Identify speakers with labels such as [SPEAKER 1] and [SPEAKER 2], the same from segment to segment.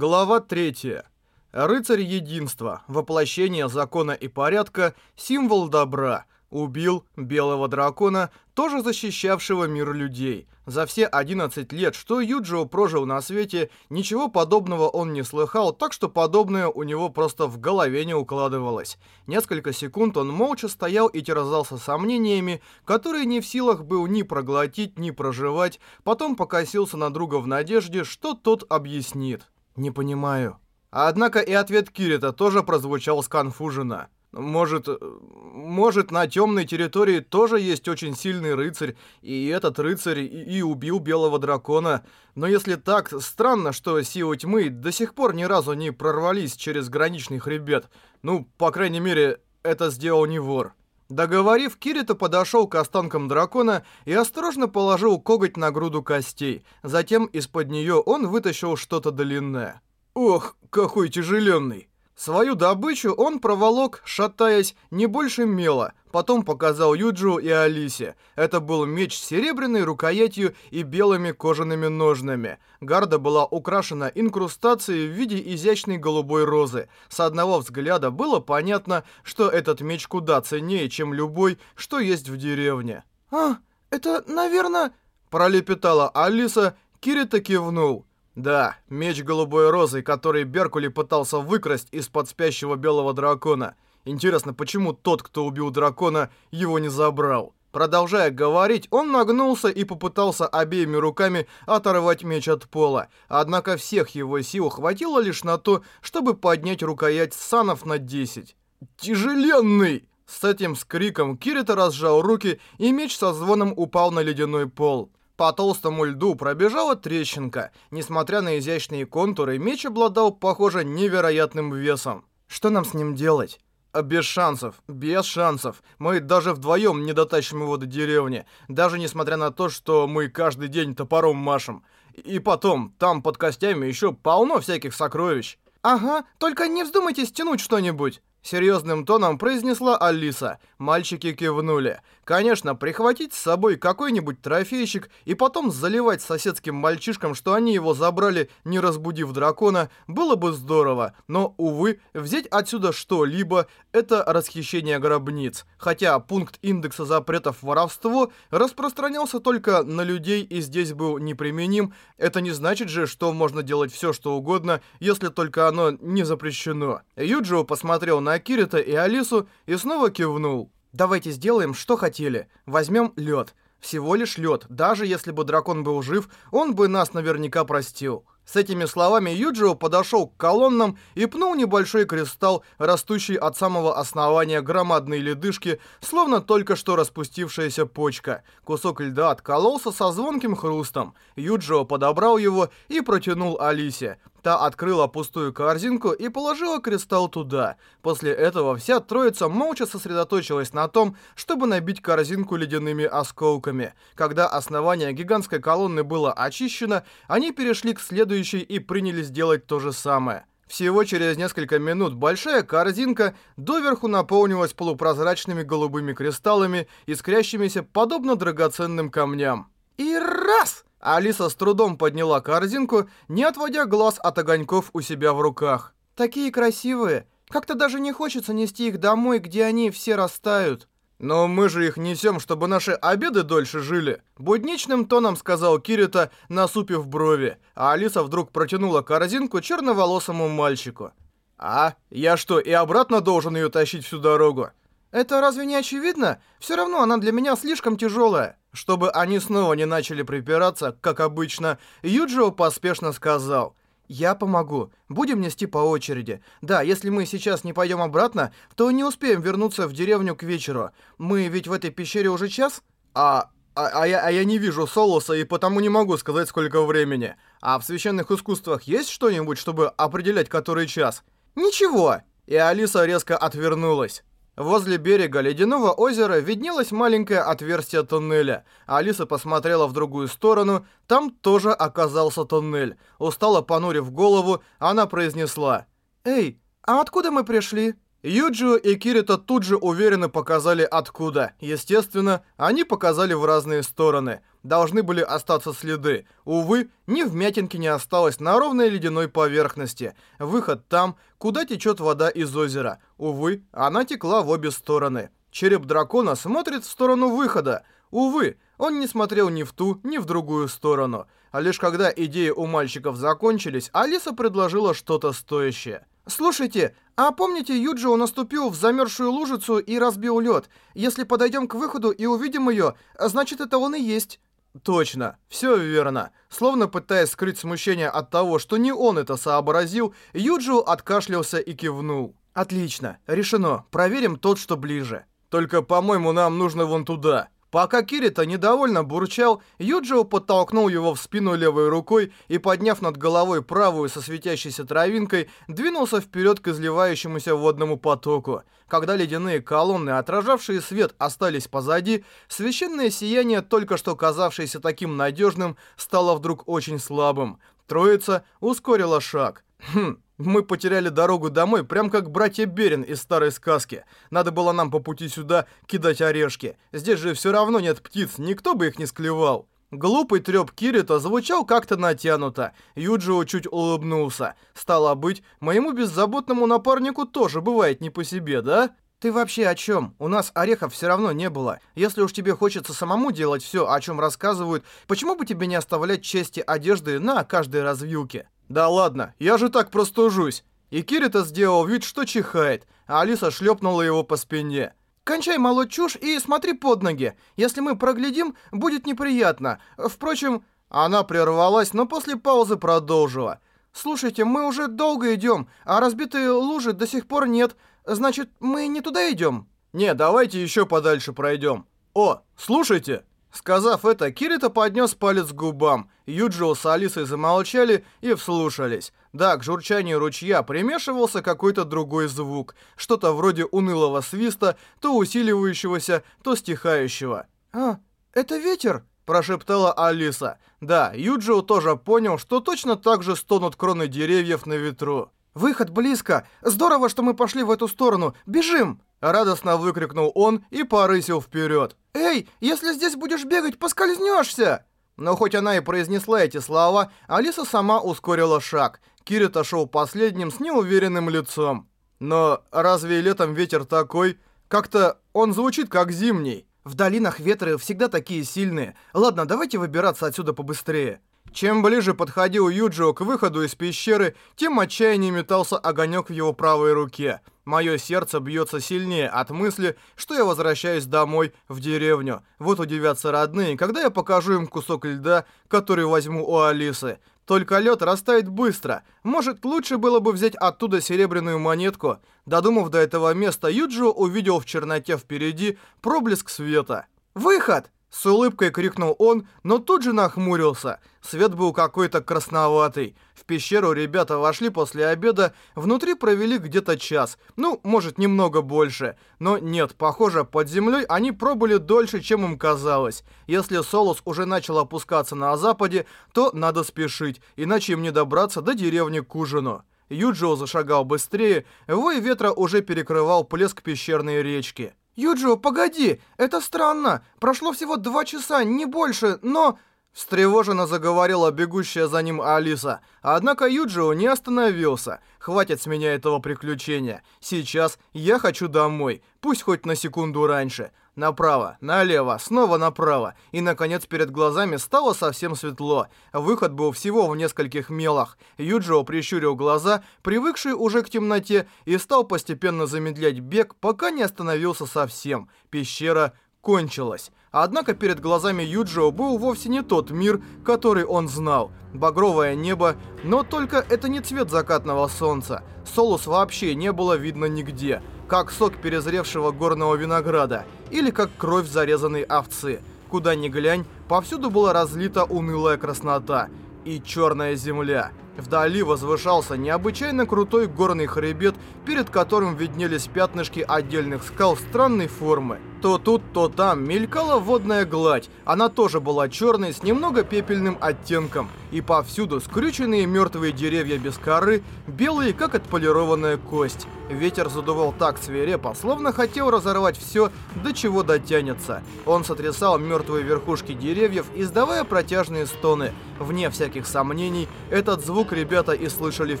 [SPEAKER 1] Глава 3. Рыцарь единства, воплощение закона и порядка, символ добра, убил белого дракона, тоже защищавшего мир людей. За все 11 лет, что Юджио прожил на свете, ничего подобного он не слыхал, так что подобное у него просто в голове не укладывалось. Несколько секунд он молча стоял и терзался сомнениями, которые не в силах был ни проглотить, ни проживать, потом покосился на друга в надежде, что тот объяснит. «Не понимаю». Однако и ответ Кирита тоже прозвучал сконфуженно. Может, может на темной территории тоже есть очень сильный рыцарь, и этот рыцарь и, и убил белого дракона. Но если так, странно, что силы тьмы до сих пор ни разу не прорвались через граничный хребет. Ну, по крайней мере, это сделал не вор. Договорив, Кирита подошел к останкам дракона и осторожно положил коготь на груду костей. Затем из-под нее он вытащил что-то длинное. Ох, какой тяжеленный! Свою добычу он проволок, шатаясь, не больше мела. Потом показал Юджу и Алисе. Это был меч с серебряной рукоятью и белыми кожаными ножнами. Гарда была украшена инкрустацией в виде изящной голубой розы. С одного взгляда было понятно, что этот меч куда ценнее, чем любой, что есть в деревне. «А, это, наверное...» пролепетала Алиса, Кирита кивнул. Да, меч голубой розы, который Беркули пытался выкрасть из-под спящего белого дракона. Интересно, почему тот, кто убил дракона, его не забрал? Продолжая говорить, он нагнулся и попытался обеими руками оторвать меч от пола. Однако всех его сил хватило лишь на то, чтобы поднять рукоять санов на 10. «Тяжеленный!» С этим скриком Кирита разжал руки, и меч со звоном упал на ледяной пол. По толстому льду пробежала трещинка. Несмотря на изящные контуры, меч обладал, похоже, невероятным весом. Что нам с ним делать? Без шансов, без шансов. Мы даже вдвоем не дотащим его до деревни, даже несмотря на то, что мы каждый день топором машем. И потом, там под костями еще полно всяких сокровищ. Ага, только не вздумайте стянуть что-нибудь. Серьезным тоном произнесла Алиса. Мальчики кивнули. Конечно, прихватить с собой какой-нибудь трофейщик и потом заливать соседским мальчишкам, что они его забрали, не разбудив дракона, было бы здорово. Но, увы, взять отсюда что-либо – это расхищение гробниц. Хотя пункт индекса запретов воровство распространялся только на людей и здесь был неприменим, это не значит же, что можно делать все, что угодно, если только оно не запрещено. Юджио посмотрел на Кирита и Алису и снова кивнул. Давайте сделаем, что хотели. Возьмем лед. Всего лишь лед. Даже если бы дракон был жив, он бы нас наверняка простил. С этими словами Юджио подошел к колоннам и пнул небольшой кристалл, растущий от самого основания громадной ледышки, словно только что распустившаяся почка. Кусок льда откололся со звонким хрустом. Юджио подобрал его и протянул Алисе. Та открыла пустую корзинку и положила кристалл туда. После этого вся троица молча сосредоточилась на том, чтобы набить корзинку ледяными осколками. Когда основание гигантской колонны было очищено, они перешли к следующей и принялись делать то же самое. Всего через несколько минут большая корзинка доверху наполнилась полупрозрачными голубыми кристаллами, искрящимися подобно драгоценным камням. И раз! Алиса с трудом подняла корзинку, не отводя глаз от огоньков у себя в руках. «Такие красивые. Как-то даже не хочется нести их домой, где они все растают». «Но мы же их несем, чтобы наши обеды дольше жили», — будничным тоном сказал Кирита, насупив брови, а Алиса вдруг протянула корзинку черноволосому мальчику. «А? Я что, и обратно должен ее тащить всю дорогу?» «Это разве не очевидно? Все равно она для меня слишком тяжелая». Чтобы они снова не начали припираться, как обычно, Юджио поспешно сказал «Я помогу. Будем нести по очереди. Да, если мы сейчас не пойдем обратно, то не успеем вернуться в деревню к вечеру. Мы ведь в этой пещере уже час? А... А, а, я, а я не вижу Солоса и потому не могу сказать, сколько времени. А в священных искусствах есть что-нибудь, чтобы определять, который час? Ничего. И Алиса резко отвернулась. Возле берега ледяного озера виднелось маленькое отверстие туннеля. Алиса посмотрела в другую сторону, там тоже оказался туннель. Устало понурив голову, она произнесла. «Эй, а откуда мы пришли?» Юджио и Кирита тут же уверенно показали откуда. Естественно, они показали в разные стороны. Должны были остаться следы. Увы, ни вмятинки не осталось на ровной ледяной поверхности. Выход там, куда течет вода из озера. Увы, она текла в обе стороны. Череп дракона смотрит в сторону выхода. Увы, он не смотрел ни в ту, ни в другую сторону. А лишь когда идеи у мальчиков закончились, Алиса предложила что-то стоящее. «Слушайте, а помните, Юджио наступил в замерзшую лужицу и разбил лед? Если подойдем к выходу и увидим ее, значит, это он и есть». Точно, все верно. Словно пытаясь скрыть смущение от того, что не он это сообразил, Юджио откашлялся и кивнул. «Отлично, решено. Проверим тот, что ближе». «Только, по-моему, нам нужно вон туда». Пока Кирита недовольно бурчал, Юджио подтолкнул его в спину левой рукой и, подняв над головой правую со светящейся травинкой, двинулся вперед к изливающемуся водному потоку. Когда ледяные колонны, отражавшие свет, остались позади, священное сияние, только что казавшееся таким надежным, стало вдруг очень слабым. Троица ускорила шаг. Хм, мы потеряли дорогу домой, прям как братья Берин из старой сказки. Надо было нам по пути сюда кидать орешки. Здесь же все равно нет птиц, никто бы их не склевал. Глупый трёп Кирита звучал как-то натянуто. Юджио чуть улыбнулся. Стало быть, моему беззаботному напарнику тоже бывает не по себе, да? Ты вообще о чем? У нас орехов все равно не было. Если уж тебе хочется самому делать все, о чем рассказывают, почему бы тебе не оставлять части одежды на каждой развилке? «Да ладно, я же так простужусь!» И Кирита сделал вид, что чихает, а Алиса шлепнула его по спине. «Кончай молоть чушь и смотри под ноги. Если мы проглядим, будет неприятно. Впрочем...» Она прервалась, но после паузы продолжила. «Слушайте, мы уже долго идем, а разбитые лужи до сих пор нет. Значит, мы не туда идем?» «Не, давайте еще подальше пройдем. О, слушайте!» Сказав это, Кирита поднес палец к губам. Юджио с Алисой замолчали и вслушались. Да, к журчанию ручья примешивался какой-то другой звук. Что-то вроде унылого свиста, то усиливающегося, то стихающего. «А, это ветер?» прошептала Алиса. Да, Юджио тоже понял, что точно так же стонут кроны деревьев на ветру. «Выход близко! Здорово, что мы пошли в эту сторону! Бежим!» Радостно выкрикнул он и порысил вперед. «Эй, если здесь будешь бегать, поскользнешься!» Но хоть она и произнесла эти слова, Алиса сама ускорила шаг. Кирита шел последним с неуверенным лицом. Но разве летом ветер такой? Как-то он звучит как зимний. В долинах ветры всегда такие сильные. Ладно, давайте выбираться отсюда побыстрее. Чем ближе подходил Юджио к выходу из пещеры, тем отчаяннее метался огонек в его правой руке. Мое сердце бьется сильнее от мысли, что я возвращаюсь домой, в деревню. Вот удивятся родные, когда я покажу им кусок льда, который возьму у Алисы. Только лед растает быстро. Может, лучше было бы взять оттуда серебряную монетку? Додумав до этого места, Юджио увидел в черноте впереди проблеск света. «Выход!» С улыбкой крикнул он, но тут же нахмурился. Свет был какой-то красноватый. В пещеру ребята вошли после обеда, внутри провели где-то час. Ну, может, немного больше. Но нет, похоже, под землей они пробыли дольше, чем им казалось. Если Солус уже начал опускаться на западе, то надо спешить, иначе им не добраться до деревни к ужину. Юджио зашагал быстрее, вой ветра уже перекрывал плеск пещерной речки. «Юджио, погоди! Это странно! Прошло всего два часа, не больше, но...» Встревоженно заговорила бегущая за ним Алиса. Однако Юджио не остановился. Хватит с меня этого приключения. Сейчас я хочу домой. Пусть хоть на секунду раньше. Направо, налево, снова направо. И, наконец, перед глазами стало совсем светло. Выход был всего в нескольких мелах. Юджио прищурил глаза, привыкший уже к темноте, и стал постепенно замедлять бег, пока не остановился совсем. Пещера кончилась. Однако перед глазами Юджио был вовсе не тот мир, который он знал. Багровое небо, но только это не цвет закатного солнца. Солус вообще не было видно нигде как сок перезревшего горного винограда или как кровь зарезанной овцы. Куда ни глянь, повсюду была разлита унылая краснота и черная земля. Вдали возвышался необычайно крутой горный хребет, перед которым виднелись пятнышки отдельных скал странной формы. То тут, то там мелькала водная гладь. Она тоже была черной, с немного пепельным оттенком. И повсюду скрюченные мертвые деревья без коры, белые, как отполированная кость. Ветер задувал так свирепо, словно хотел разорвать все, до чего дотянется. Он сотрясал мертвые верхушки деревьев, издавая протяжные стоны. Вне всяких сомнений, этот звук ребята и слышали в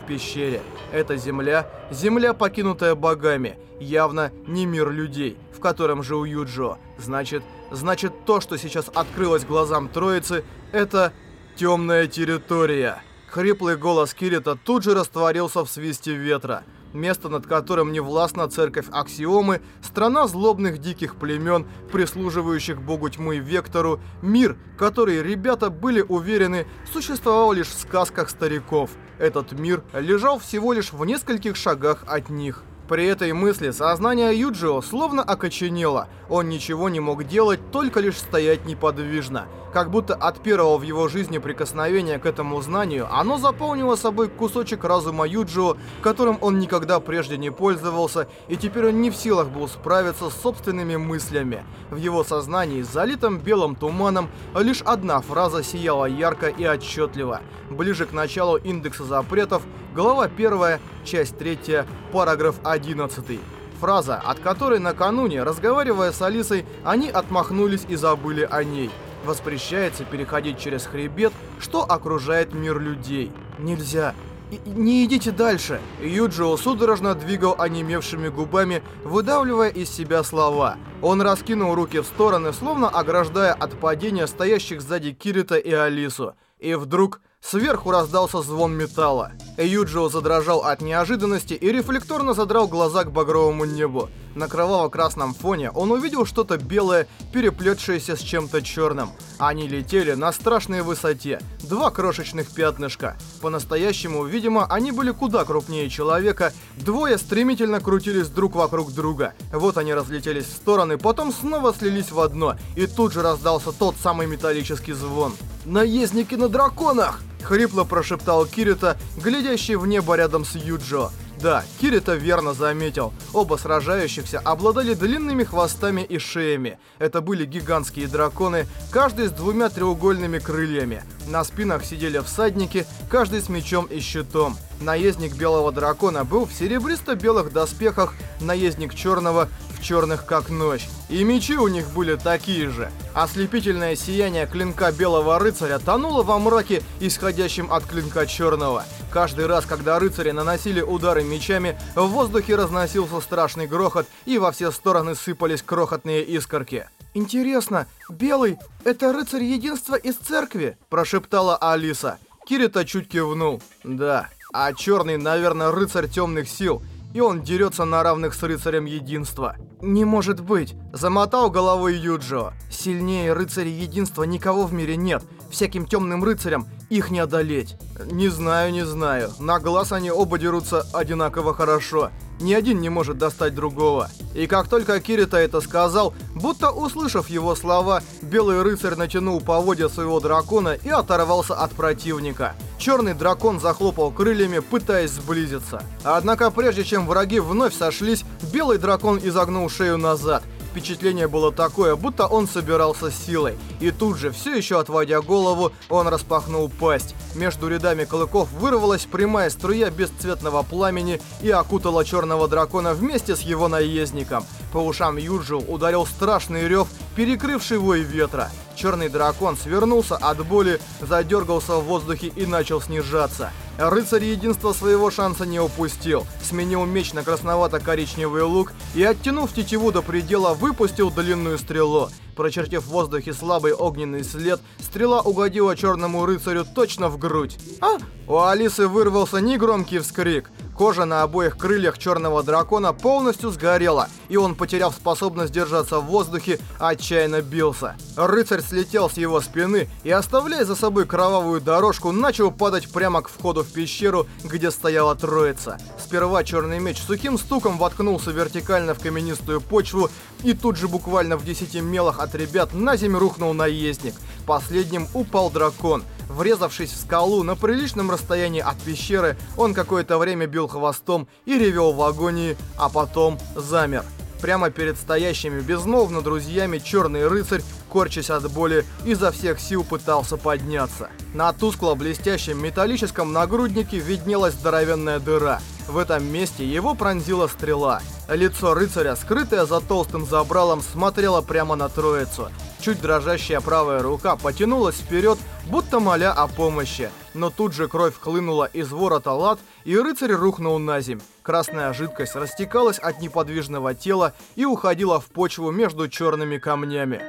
[SPEAKER 1] пещере. Это земля, земля, покинутая богами. Явно не мир людей, в котором жил Юджо. Значит, значит то, что сейчас открылось глазам троицы, это темная территория. Хриплый голос Кирита тут же растворился в свисте ветра место над которым не властна церковь Аксиомы, страна злобных диких племен, прислуживающих богу тьмы Вектору, мир, который ребята были уверены, существовал лишь в сказках стариков. Этот мир лежал всего лишь в нескольких шагах от них. При этой мысли сознание Юджио словно окоченело. Он ничего не мог делать, только лишь стоять неподвижно. Как будто от первого в его жизни прикосновения к этому знанию, оно заполнило собой кусочек разума Юджио, которым он никогда прежде не пользовался, и теперь он не в силах был справиться с собственными мыслями. В его сознании, залитом белым туманом, лишь одна фраза сияла ярко и отчетливо. Ближе к началу индекса запретов, глава 1, часть 3, параграф 11. Фраза, от которой накануне, разговаривая с Алисой, они отмахнулись и забыли о ней. Воспрещается переходить через хребет, что окружает мир людей. Нельзя. И не идите дальше. Юджио судорожно двигал онемевшими губами, выдавливая из себя слова. Он раскинул руки в стороны, словно ограждая от падения стоящих сзади Кирита и Алису. И вдруг Сверху раздался звон металла. Юджио задрожал от неожиданности и рефлекторно задрал глаза к багровому небу. На кроваво-красном фоне он увидел что-то белое, переплетшееся с чем-то черным. Они летели на страшной высоте. Два крошечных пятнышка. По-настоящему, видимо, они были куда крупнее человека. Двое стремительно крутились друг вокруг друга. Вот они разлетелись в стороны, потом снова слились в одно. И тут же раздался тот самый металлический звон. «Наездники на драконах!» — хрипло прошептал Кирита, глядящий в небо рядом с Юджо. Да, Кирита верно заметил. Оба сражающихся обладали длинными хвостами и шеями. Это были гигантские драконы, каждый с двумя треугольными крыльями. На спинах сидели всадники, каждый с мечом и щитом. Наездник белого дракона был в серебристо-белых доспехах, наездник черного в черных как ночь. И мечи у них были такие же. Ослепительное сияние клинка белого рыцаря тонуло во мраке, исходящем от клинка черного. Каждый раз, когда рыцари наносили удары мечами, в воздухе разносился страшный грохот, и во все стороны сыпались крохотные искорки. «Интересно, белый — это рыцарь единства из церкви?» – прошептала Алиса. Кирита чуть кивнул. «Да, а черный, наверное, рыцарь темных сил» и он дерется на равных с рыцарем единства. Не может быть. Замотал головой Юджо. Сильнее рыцарей единства никого в мире нет. Всяким темным рыцарям их не одолеть. Не знаю, не знаю. На глаз они оба дерутся одинаково хорошо. Ни один не может достать другого. И как только Кирита это сказал, будто услышав его слова, белый рыцарь натянул поводья своего дракона и оторвался от противника. Черный дракон захлопал крыльями, пытаясь сблизиться. Однако прежде чем враги вновь сошлись, белый дракон изогнул шею назад – Впечатление было такое, будто он собирался силой. И тут же, все еще отводя голову, он распахнул пасть. Между рядами клыков вырвалась прямая струя бесцветного пламени и окутала черного дракона вместе с его наездником. По ушам Юджил ударил страшный рев, перекрывший вой ветра. Черный дракон свернулся от боли, задергался в воздухе и начал снижаться. Рыцарь единства своего шанса не упустил. Сменил меч на красновато-коричневый лук и, оттянув тетиву до предела, выпустил длинную стрелу. Прочертив в воздухе слабый огненный след, стрела угодила черному рыцарю точно в грудь. А! У Алисы вырвался негромкий вскрик. Кожа на обоих крыльях черного дракона полностью сгорела, и он, потеряв способность держаться в воздухе, отчаянно бился. Рыцарь слетел с его спины и, оставляя за собой кровавую дорожку, начал падать прямо к входу в пещеру, где стояла троица. Сперва черный меч сухим стуком воткнулся вертикально в каменистую почву, и тут же буквально в десяти мелах от ребят на землю рухнул наездник. Последним упал дракон. Врезавшись в скалу на приличном расстоянии от пещеры, он какое-то время бил хвостом и ревел в агонии, а потом замер. Прямо перед стоящими безмолвно друзьями черный рыцарь, корчась от боли, изо всех сил пытался подняться. На тускло-блестящем металлическом нагруднике виднелась здоровенная дыра. В этом месте его пронзила стрела. Лицо рыцаря, скрытое за толстым забралом, смотрело прямо на троицу. Чуть дрожащая правая рука потянулась вперед, будто моля о помощи. Но тут же кровь хлынула из ворота лад, и рыцарь рухнул на земь. Красная жидкость растекалась от неподвижного тела и уходила в почву между черными камнями.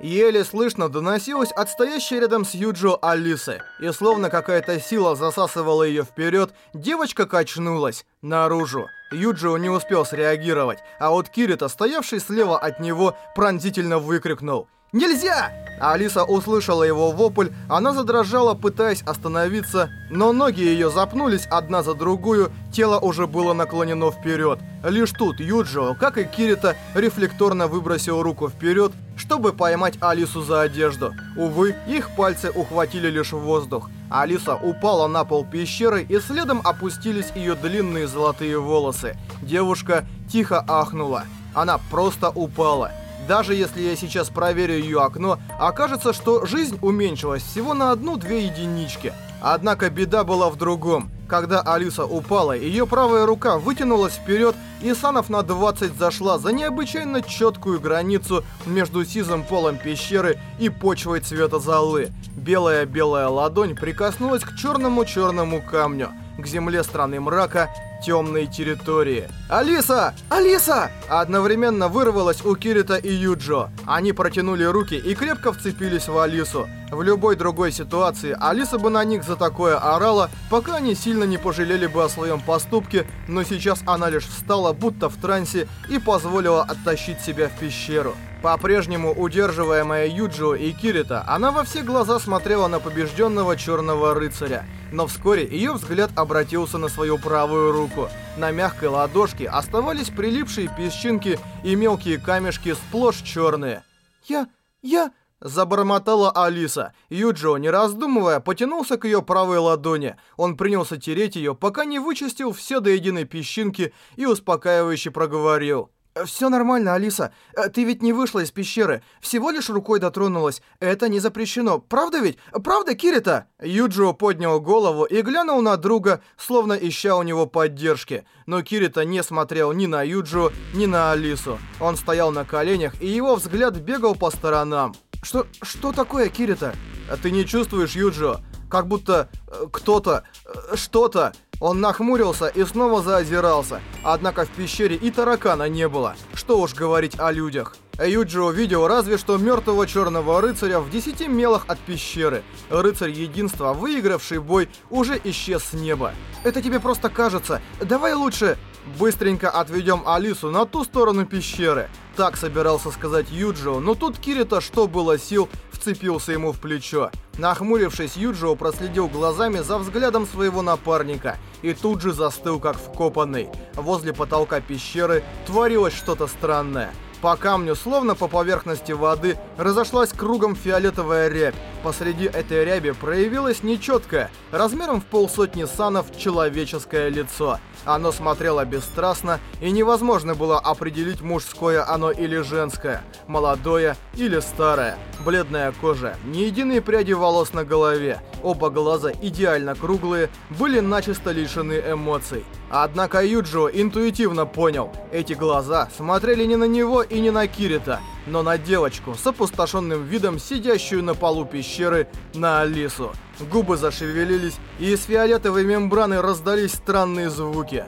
[SPEAKER 1] Еле слышно доносилось от стоящей рядом с Юджо Алисы, и словно какая-то сила засасывала ее вперед, девочка качнулась наружу. Юджио не успел среагировать, а вот Кирита, стоявший слева от него, пронзительно выкрикнул «Нельзя!». Алиса услышала его вопль, она задрожала, пытаясь остановиться, но ноги ее запнулись одна за другую, тело уже было наклонено вперед. Лишь тут Юджио, как и Кирита, рефлекторно выбросил руку вперед, чтобы поймать Алису за одежду. Увы, их пальцы ухватили лишь воздух. Алиса упала на пол пещеры, и следом опустились ее длинные золотые волосы. Девушка тихо ахнула. Она просто упала. Даже если я сейчас проверю ее окно, окажется, что жизнь уменьшилась всего на одну-две единички. Однако беда была в другом. Когда Алиса упала, ее правая рука вытянулась вперед, и Санов на 20 зашла за необычайно четкую границу между сизым полом пещеры и почвой цвета золы. Белая-белая ладонь прикоснулась к черному-черному камню, к земле страны мрака, темной территории. «Алиса! Алиса!» Одновременно вырвалась у Кирита и Юджо. Они протянули руки и крепко вцепились в Алису. В любой другой ситуации Алиса бы на них за такое орала, пока они сильно не пожалели бы о своем поступке, но сейчас она лишь встала будто в трансе и позволила оттащить себя в пещеру. По-прежнему удерживаемая Юджио и Кирита, она во все глаза смотрела на побежденного черного рыцаря. Но вскоре ее взгляд обратился на свою правую руку. На мягкой ладошке оставались прилипшие песчинки и мелкие камешки сплошь черные. «Я... я...» Забормотала Алиса. Юджио, не раздумывая, потянулся к ее правой ладони. Он принялся тереть ее, пока не вычистил все до единой песчинки и успокаивающе проговорил. «Все нормально, Алиса. Э, ты ведь не вышла из пещеры. Всего лишь рукой дотронулась. Это не запрещено. Правда ведь? Правда, Кирита?» Юджио поднял голову и глянул на друга, словно ища у него поддержки. Но Кирита не смотрел ни на Юджио, ни на Алису. Он стоял на коленях, и его взгляд бегал по сторонам. «Что... что такое, Кирита?» «А «Ты не чувствуешь, Юджио? Как будто э, кто-то... Э, что-то...» Он нахмурился и снова заозирался. Однако в пещере и таракана не было. Что уж говорить о людях. Юджи увидел разве что мертвого черного рыцаря в десяти мелах от пещеры. Рыцарь единства, выигравший бой, уже исчез с неба. Это тебе просто кажется. Давай лучше... Быстренько отведем Алису на ту сторону пещеры. Так собирался сказать Юджио, но тут Кирита, что было сил, вцепился ему в плечо. Нахмурившись, Юджио проследил глазами за взглядом своего напарника и тут же застыл как вкопанный. Возле потолка пещеры творилось что-то странное. По камню, словно по поверхности воды, разошлась кругом фиолетовая рябь. Посреди этой ряби проявилось нечеткое, размером в полсотни санов, человеческое лицо. Оно смотрело бесстрастно, и невозможно было определить, мужское оно или женское, молодое или старое. Бледная кожа, ни единой пряди волос на голове, оба глаза идеально круглые, были начисто лишены эмоций. Однако Юджио интуитивно понял, эти глаза смотрели не на него и не на Кирита, но на девочку с опустошенным видом, сидящую на полу пещеры, на Алису. Губы зашевелились, и из фиолетовой мембраны раздались странные звуки.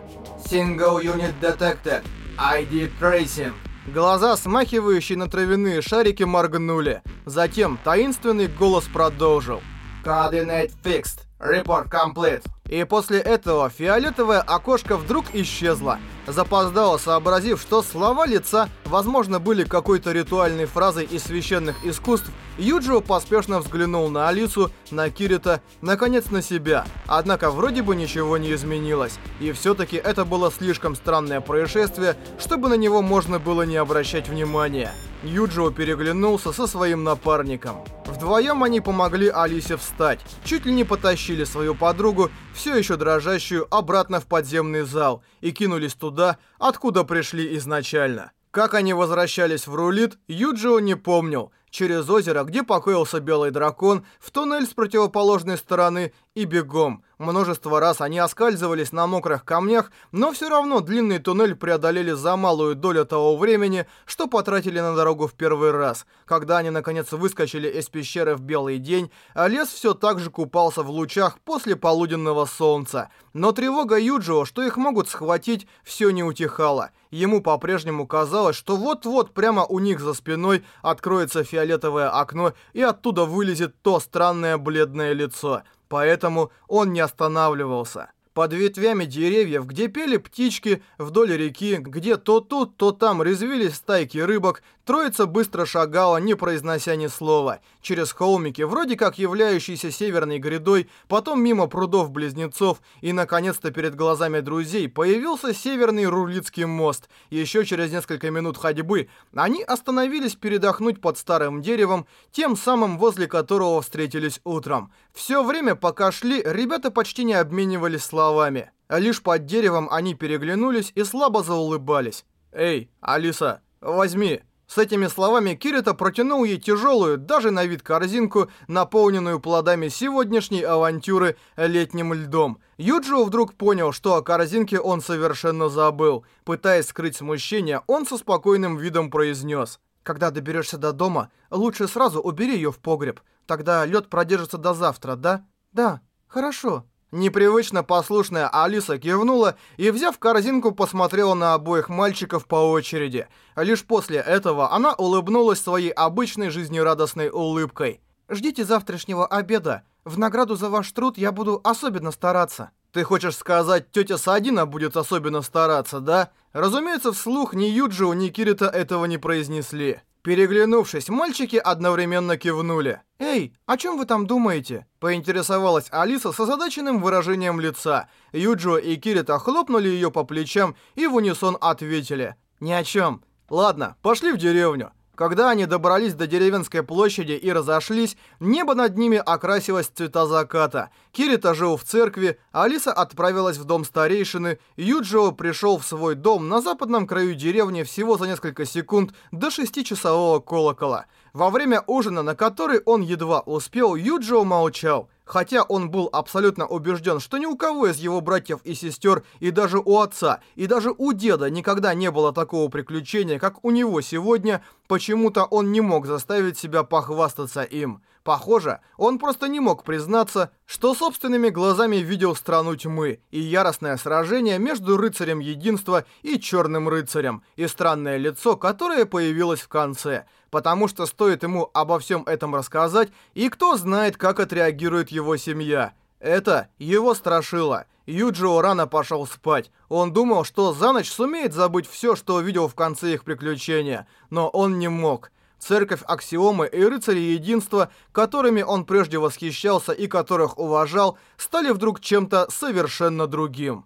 [SPEAKER 2] Single Unit Detected. ID Tracing.
[SPEAKER 1] Глаза, смахивающие на травяные шарики, моргнули. Затем таинственный голос продолжил.
[SPEAKER 2] Coordinate Fixed. Report Complete.
[SPEAKER 1] И после этого фиолетовое окошко вдруг исчезло. Запоздало, сообразив, что слова лица, возможно, были какой-то ритуальной фразой из священных искусств, Юджио поспешно взглянул на Алису, на Кирита, наконец на себя. Однако вроде бы ничего не изменилось. И все-таки это было слишком странное происшествие, чтобы на него можно было не обращать внимания. Юджио переглянулся со своим напарником. Вдвоем они помогли Алисе встать, чуть ли не потащили свою подругу, все еще дрожащую, обратно в подземный зал и кинулись туда, откуда пришли изначально. Как они возвращались в Рулит, Юджио не помнил. Через озеро, где покоился белый дракон, в туннель с противоположной стороны и бегом. Множество раз они оскальзывались на мокрых камнях, но все равно длинный туннель преодолели за малую долю того времени, что потратили на дорогу в первый раз. Когда они наконец выскочили из пещеры в белый день, а лес все так же купался в лучах после полуденного солнца. Но тревога Юджио, что их могут схватить, все не утихала. Ему по-прежнему казалось, что вот-вот прямо у них за спиной откроется фиолетовое окно и оттуда вылезет то странное бледное лицо поэтому он не останавливался. Под ветвями деревьев, где пели птички, вдоль реки, где то тут, то там резвились стайки рыбок, троица быстро шагала, не произнося ни слова. Через холмики, вроде как являющиеся северной грядой, потом мимо прудов-близнецов, и, наконец-то, перед глазами друзей появился северный Рулицкий мост. Еще через несколько минут ходьбы они остановились передохнуть под старым деревом, тем самым, возле которого встретились утром. Все время, пока шли, ребята почти не обменивались словами. Лишь под деревом они переглянулись и слабо заулыбались. «Эй, Алиса, возьми!» С этими словами Кирита протянул ей тяжелую, даже на вид корзинку, наполненную плодами сегодняшней авантюры летним льдом. Юджио вдруг понял, что о корзинке он совершенно забыл. Пытаясь скрыть смущение, он со спокойным видом произнес. «Когда доберешься до дома, лучше сразу убери ее в погреб. Тогда лед продержится до завтра, да?» «Да, хорошо». Непривычно послушная Алиса кивнула и, взяв корзинку, посмотрела на обоих мальчиков по очереди. Лишь после этого она улыбнулась своей обычной жизнерадостной улыбкой. «Ждите завтрашнего обеда. В награду за ваш труд я буду особенно стараться». «Ты хочешь сказать, тетя Садина будет особенно стараться, да?» Разумеется, вслух ни Юджио, ни Кирита этого не произнесли. Переглянувшись, мальчики одновременно кивнули. «Эй, о чем вы там думаете?» Поинтересовалась Алиса с озадаченным выражением лица. Юджо и Кирита хлопнули ее по плечам и в унисон ответили. «Ни о чем. Ладно, пошли в деревню». Когда они добрались до деревенской площади и разошлись, небо над ними окрасилось цвета заката. Кирита жил в церкви, Алиса отправилась в дом старейшины, Юджио пришел в свой дом на западном краю деревни всего за несколько секунд до шестичасового колокола. Во время ужина, на который он едва успел, Юджио молчал. Хотя он был абсолютно убежден, что ни у кого из его братьев и сестер, и даже у отца, и даже у деда никогда не было такого приключения, как у него сегодня, почему-то он не мог заставить себя похвастаться им. Похоже, он просто не мог признаться, что собственными глазами видел страну тьмы и яростное сражение между рыцарем единства и черным рыцарем, и странное лицо, которое появилось в конце. Потому что стоит ему обо всем этом рассказать, и кто знает, как отреагирует его семья. Это его страшило. Юджио рано пошел спать. Он думал, что за ночь сумеет забыть все, что увидел в конце их приключения, но он не мог. Церковь Аксиомы и Рыцари Единства, которыми он прежде восхищался и которых уважал, стали вдруг чем-то совершенно другим.